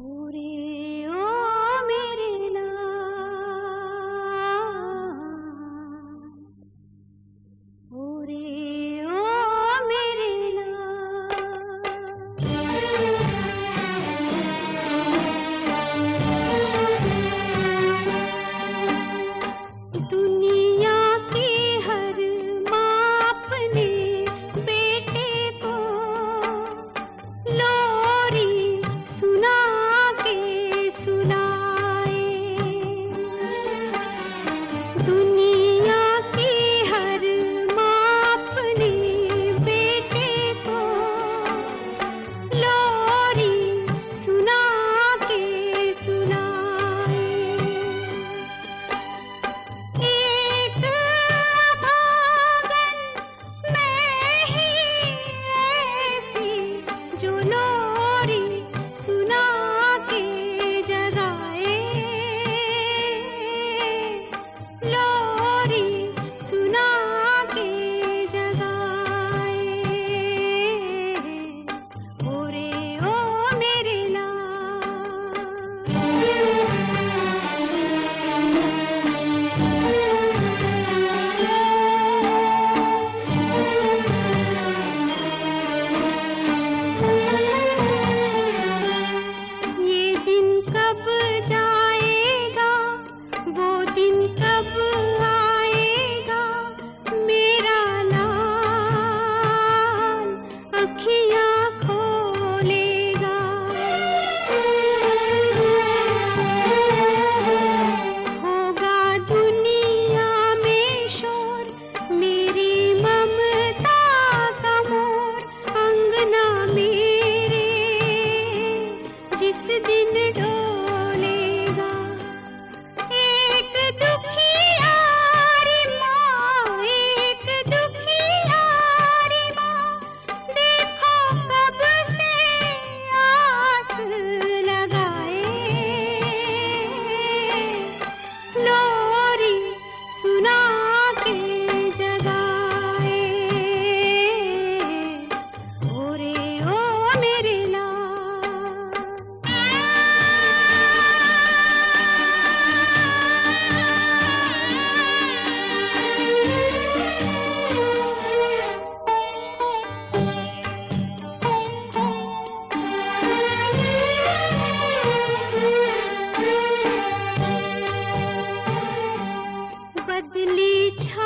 पूरे जगाए लोरी